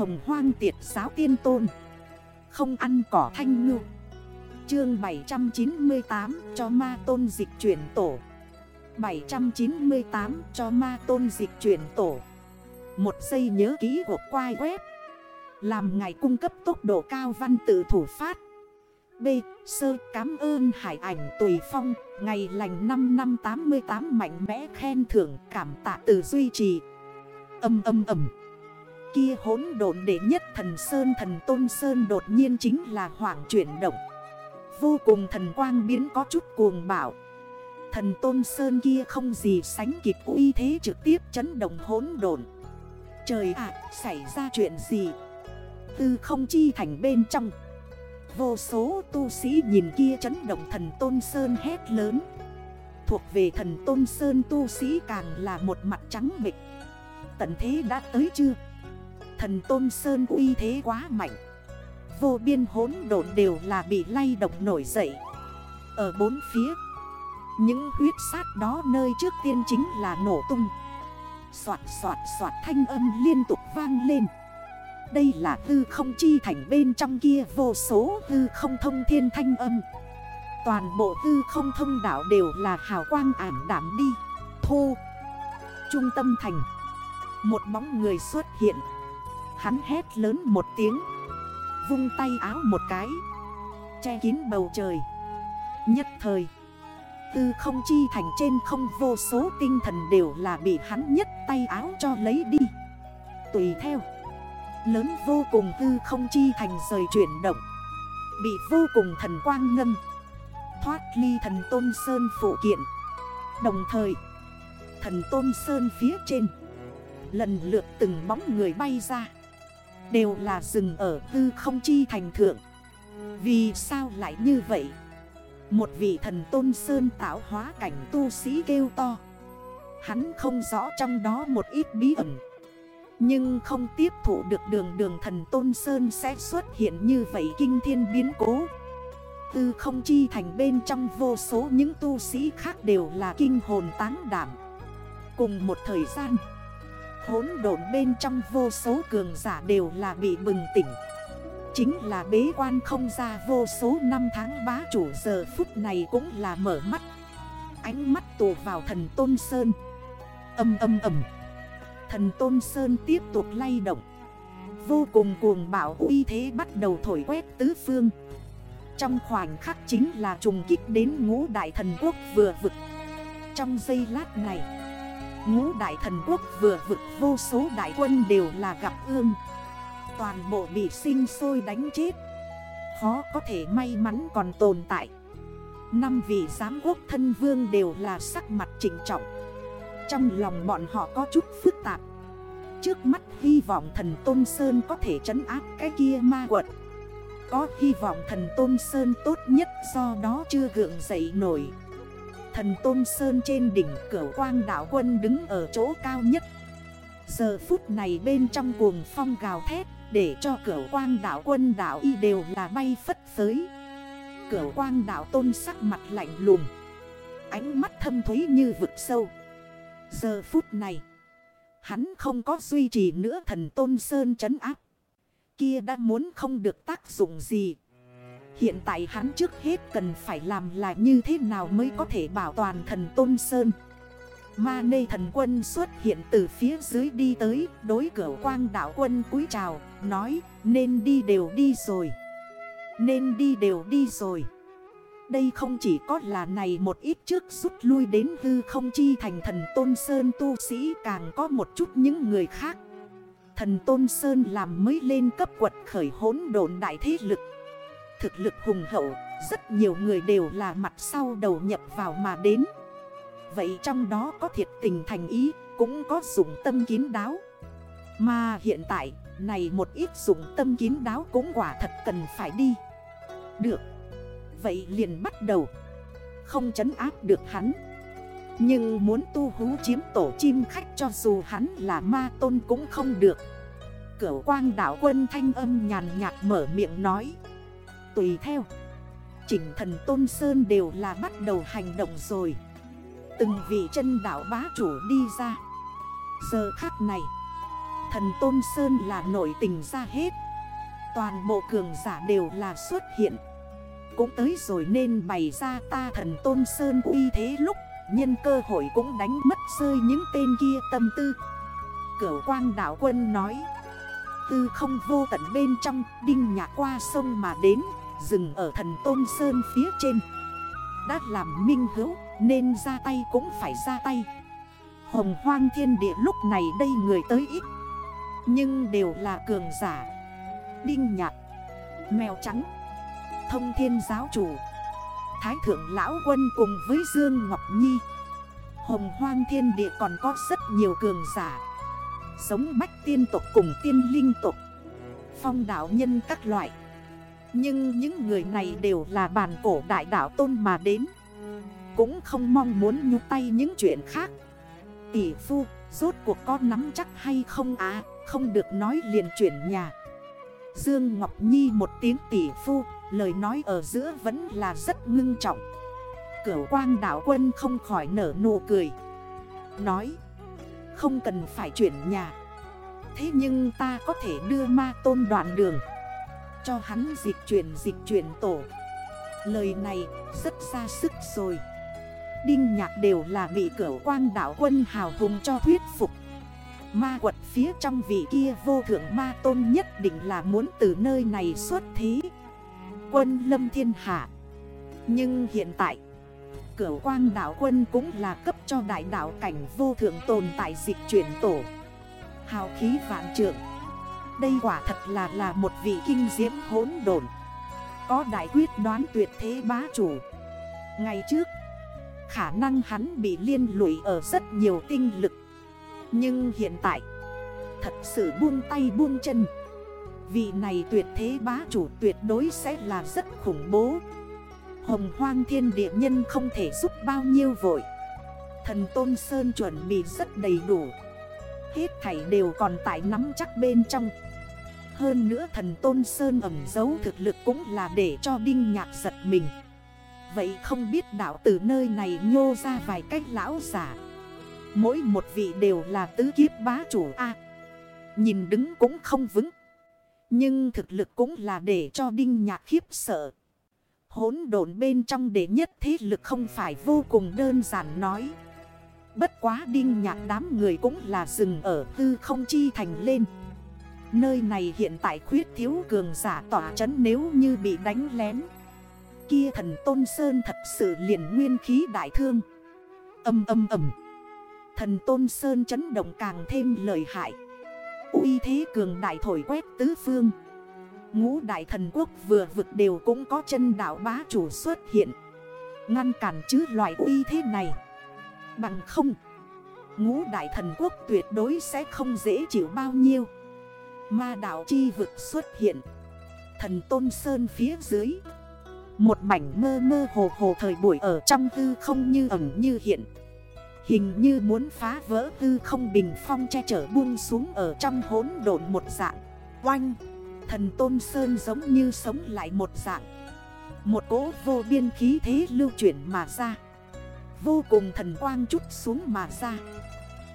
hồng hoang tiệt giáo tiên tôn. Không ăn cỏ thanh ngư. Chương 798 cho ma tôn dịch chuyển tổ. 798 cho ma tôn dịch chuyển tổ. Một giây nhớ ký hộp quai web. Làm ngày cung cấp tốc độ cao văn tự thủ phát. B. Sơ, cảm ơn hải ảnh tùy phong. Ngày lành 5 năm 88 mạnh mẽ khen thưởng cảm tạ từ duy trì. Âm âm âm. Kia hốn độn đệ nhất thần Sơn thần Tôn Sơn đột nhiên chính là hoảng chuyển động. Vô cùng thần quang biến có chút cuồng bảo Thần Tôn Sơn kia không gì sánh kịp uy thế trực tiếp chấn động hốn độn. Trời ạ, xảy ra chuyện gì? Tư không chi thành bên trong. Vô số tu sĩ nhìn kia chấn động thần Tôn Sơn hét lớn. Thuộc về thần Tôn Sơn tu sĩ càng là một mặt trắng bịch Tận thế đã tới chưa? Thần Tôn Sơn uy thế quá mạnh. Vô biên hốn độn đều là bị lay động nổi dậy. Ở bốn phía, Những huyết sát đó nơi trước tiên chính là nổ tung. Xoạt xoạt xoạt thanh âm liên tục vang lên. Đây là hư không chi thành bên trong kia, vô số hư không thông thiên thanh âm. Toàn bộ hư không thông đảo đều là hào quang ảm đảm đi. Thô. Trung tâm thành. Một bóng người xuất hiện. Hắn hét lớn một tiếng. Vung tay áo một cái. Che kín bầu trời. Nhất thời, Tư không chi thành trên không vô số tinh thần đều là bị hắn nhất tay áo cho lấy đi. Tùy theo, Lớn vô cùng tư không chi thành rời chuyển động. Bị vô cùng thần quang ngâm. Thoát ly thần tôn sơn phụ kiện. Đồng thời, Thần tôn sơn phía trên, Lần lượt từng bóng người bay ra. Đều là rừng ở tư không chi thành thượng. Vì sao lại như vậy? Một vị thần tôn sơn tạo hóa cảnh tu sĩ kêu to. Hắn không rõ trong đó một ít bí ẩn. Nhưng không tiếp thụ được đường đường thần tôn sơn sẽ xuất hiện như vậy kinh thiên biến cố. Tư không chi thành bên trong vô số những tu sĩ khác đều là kinh hồn táng đảm. Cùng một thời gian Hốn độn bên trong vô số cường giả đều là bị bừng tỉnh. Chính là bế quan không ra vô số năm tháng bá chủ giờ phút này cũng là mở mắt. Ánh mắt tù vào thần Tôn Sơn. Âm âm âm. Thần Tôn Sơn tiếp tục lay động. Vô cùng cuồng bạo uy thế bắt đầu thổi quét tứ phương. Trong khoảnh khắc chính là trùng kích đến ngũ đại thần quốc vừa vực. Trong giây lát này Ngũ đại thần quốc vừa vực vô số đại quân đều là gặp ương. Toàn bộ bị sinh sôi đánh chết. Khó có thể may mắn còn tồn tại. Năm vị giám quốc thân vương đều là sắc mặt trịnh trọng. Trong lòng bọn họ có chút phức tạp. Trước mắt hy vọng thần Tôn Sơn có thể trấn áp cái kia ma quật. Có hy vọng thần Tôn Sơn tốt nhất do đó chưa gượng dậy nổi. Thần Tôn Sơn trên đỉnh cửa quang đảo quân đứng ở chỗ cao nhất. Giờ phút này bên trong cuồng phong gào thét, Để cho cửa quang đảo quân đảo y đều là bay phất phới. Cửa quang đảo tôn sắc mặt lạnh lùng, Ánh mắt thâm thúy như vực sâu. Giờ phút này, Hắn không có duy trì nữa thần tôn sơn trấn áp. Kia đã muốn không được tác dụng gì Hiện tại hắn trước hết cần phải làm là như thế nào mới có thể bảo toàn thần Tôn Sơn. Ma nê thần quân xuất hiện từ phía dưới đi tới, Đối cửa quang đảo quân cúi chào, Nói, nên đi đều đi rồi. Nên đi đều đi rồi. Đây không chỉ có là này một ít trước rút lui đến hư không chi thành thần Tôn Sơn tu sĩ, Càng có một chút những người khác. Thần Tôn Sơn làm mới lên cấp quật khởi hốn đồn đại thế lực thực lực hùng hậu, Rất nhiều người đều là mặt sau đầu nhập vào mà đến. Vậy trong đó có thiệt tình thành ý, Cũng có dụng tâm kín đáo. Mà hiện tại, Này một ít dụng tâm kín đáo cũng quả thật cần phải đi. Được. Vậy liền bắt đầu. Không chấn áp được hắn. Nhưng muốn tu hú chiếm tổ chim khách cho dù hắn là ma tôn cũng không được. Cửu quang đảo quân thanh âm nhàn nhạt mở miệng nói. Tùy theo. Chỉnh thần Tôn Sơn đều là bắt đầu hành động rồi. Từng vị chân đảo bá chủ đi ra. Giờ khắc này, Thần Tôn Sơn là nổi tình ra hết. Toàn bộ cường giả đều là xuất hiện. Cũng tới rồi nên bày ra ta thần Tôn Sơn uy thế lúc, Nhân cơ hội cũng đánh mất rơi những tên kia tâm tư. Cửu quang đảo quân nói, Tư không vô tận bên trong, Đinh nhạc qua sông mà đến Dừng ở thần Tôn Sơn phía trên. Đã làm minh hữu, Nên ra tay cũng phải ra tay. Hồng hoang thiên địa lúc này đây người tới ít. Nhưng đều là cường giả. Đinh nhạc, Mèo trắng, Thông thiên giáo chủ, Thái thượng lão quân cùng với Dương Ngọc Nhi. Hồng hoang thiên địa còn có rất nhiều cường giả. Sống bách tiên tộc cùng tiên linh tộc. Phong đảo nhân các loại. Nhưng những người này đều là bàn cổ đại đảo tôn mà đến. Cũng không mong muốn nhúc tay những chuyện khác. Tỷ phu, rốt cuộc có nắm chắc hay không? Á Không được nói liền chuyển nhà. Dương Ngọc Nhi một tiếng tỷ phu Lời nói ở giữa vẫn là rất ngưng trọng. Cửu quang đảo quân không khỏi nở nụ cười. Nói Không cần phải chuyển nhà. Thế nhưng ta có thể đưa ma tôn đoạn đường. Cho hắn dịch chuyển dịch chuyển tổ. Lời này rất ra sức rồi. Đinh nhạc đều là bị cửu quang đảo quân hào hùng cho thuyết phục. Ma quật phía trong vị kia vô thượng ma tôn nhất định là muốn từ nơi này xuất thí Quân lâm thiên hạ. Nhưng hiện tại, Cửa quang đảo quân cũng là cấp cho đại đảo cảnh vô thượng tồn tại dịch chuyển tổ. Hào khí vạn trượng. Đây quả thật là là một vị kinh diễm hỗn đồn Có đại quyết đoán tuyệt thế bá chủ. Ngày trước, Khả năng hắn bị liên lụy ở rất nhiều tinh lực. Nhưng hiện tại, Thật sự buông tay buông chân. Vị này tuyệt thế bá chủ tuyệt đối sẽ là rất khủng bố. Hồng hoang thiên địa nhân không thể giúp bao nhiêu vội. Thần Tôn Sơn chuẩn bị rất đầy đủ. Hết thảy đều còn tại nắm chắc bên trong. Hơn nữa thần Tôn Sơn ẩm giấu thực lực cũng là để cho Đinh Nhạc giật mình. Vậy không biết đảo từ nơi này nhô ra vài cách lão giả? Mỗi một vị đều là tứ kiếp bá chủ A. Nhìn đứng cũng không vững. Nhưng thực lực cũng là để cho Đinh Nhạc khiếp sợ. Hốn độn bên trong đệ nhất thế lực không phải vô cùng đơn giản nói. Bất quá đinh nhạc đám người cũng là dừng ở hư không chi thành lên. Nơi này hiện tại khuyết thiếu cường giả tỏa chấn nếu như bị đánh lén. Kia thần Tôn Sơn thật sự liền nguyên khí đại thương. Âm âm âm. Thần Tôn Sơn chấn động càng thêm lợi hại. Uy thế cường đại thổi quét tứ phương. Ngũ đại thần quốc vừa vực đều cũng có chân đảo bá chủ xuất hiện. Ngăn cản chứ loại uy thế này. Bằng không, Ngũ đại thần quốc tuyệt đối sẽ không dễ chịu bao nhiêu. Ma đảo chi vực xuất hiện. Thần Tôn Sơn phía dưới. Một mảnh mơ mơ hồ hồ thời buổi ở trong tư không như ẩn như hiện. Hình như muốn phá vỡ tư không bình phong che chở buông xuống ở trong hốn độn một dạng. Oanh! Thần Tôn Sơn giống như sống lại một dạng. Một cỗ vô biên khí thế lưu chuyển mà ra. Vô cùng thần quang chút xuống mà ra.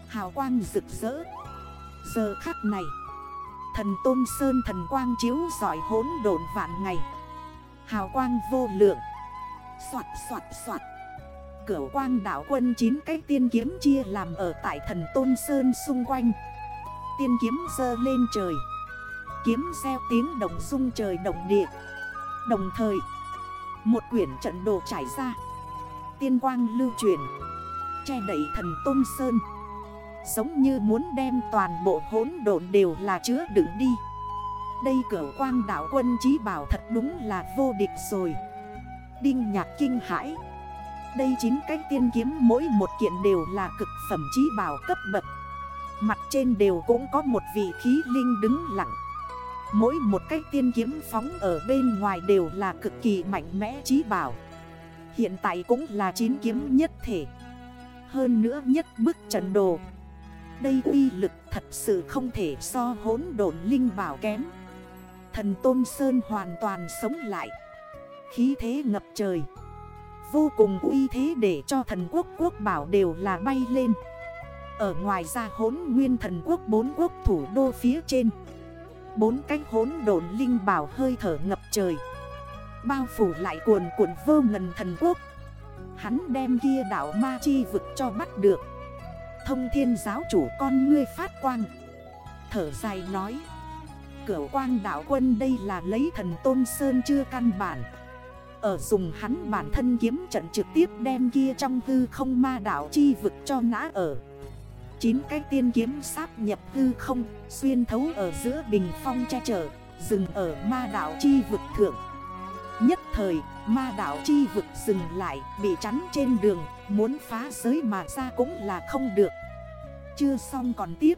Hào quang rực rỡ. Giờ khắc này Thần Tôn Sơn thần quang chiếu giỏi hốn độn vạn ngày. Hào quang vô lượng. Xoạt xoạt xoạt. Cửu quang đảo quân 9 cái tiên kiếm chia làm ở tại thần Tôn Sơn xung quanh. Tiên kiếm dơ lên trời. Kiếm xeo tiếng đồng sung trời đồng địa. Đồng thời, Một quyển trận đồ trải ra. Tiên quang lưu truyền, Che đẩy thần Tôn Sơn. Giống như muốn đem toàn bộ hốn độn đều là chứa đựng đi. Đây cửa quang đảo quân trí bảo thật đúng là vô địch rồi. Đinh nhạc kinh hãi. Đây chính cách tiên kiếm mỗi một kiện đều là cực phẩm trí bảo cấp bậc. Mặt trên đều cũng có một vị khí linh đứng lặng. Mỗi một cái tiên kiếm phóng ở bên ngoài đều là cực kỳ mạnh mẽ trí bảo. Hiện tại cũng là chín kiếm nhất thể. Hơn nữa nhất bức trận đồ. Đây uy lực thật sự không thể so hốn độn linh bảo kém. Thần Tôn Sơn hoàn toàn sống lại. Khí thế ngập trời. Vô cùng uy thế để cho thần quốc quốc bảo đều là bay lên. Ở ngoài ra hốn nguyên thần quốc bốn quốc thủ đô phía trên. Bốn cái hốn đồn linh bảo hơi thở ngập trời. Bao phủ lại cuồn cuộn vô ngần thần quốc. Hắn đem kia đảo ma chi vực cho bắt được. Thông thiên giáo chủ con ngươi phát quang. Thở dài nói Cửu quang đảo quân đây là lấy thần tôn sơn chưa căn bản. Ở dùng hắn bản thân kiếm trận trực tiếp đem kia trong hư không ma đảo chi vực cho nã ở. Chín cái tiên kiếm sáp nhập hư không, Xuyên thấu ở giữa bình phong che chở, Dừng ở ma đảo chi vực thượng. Nhất thời, ma đảo chi vực dừng lại, Bị chắn trên đường. Muốn phá giới mà ra cũng là không được. Chưa xong còn tiếp.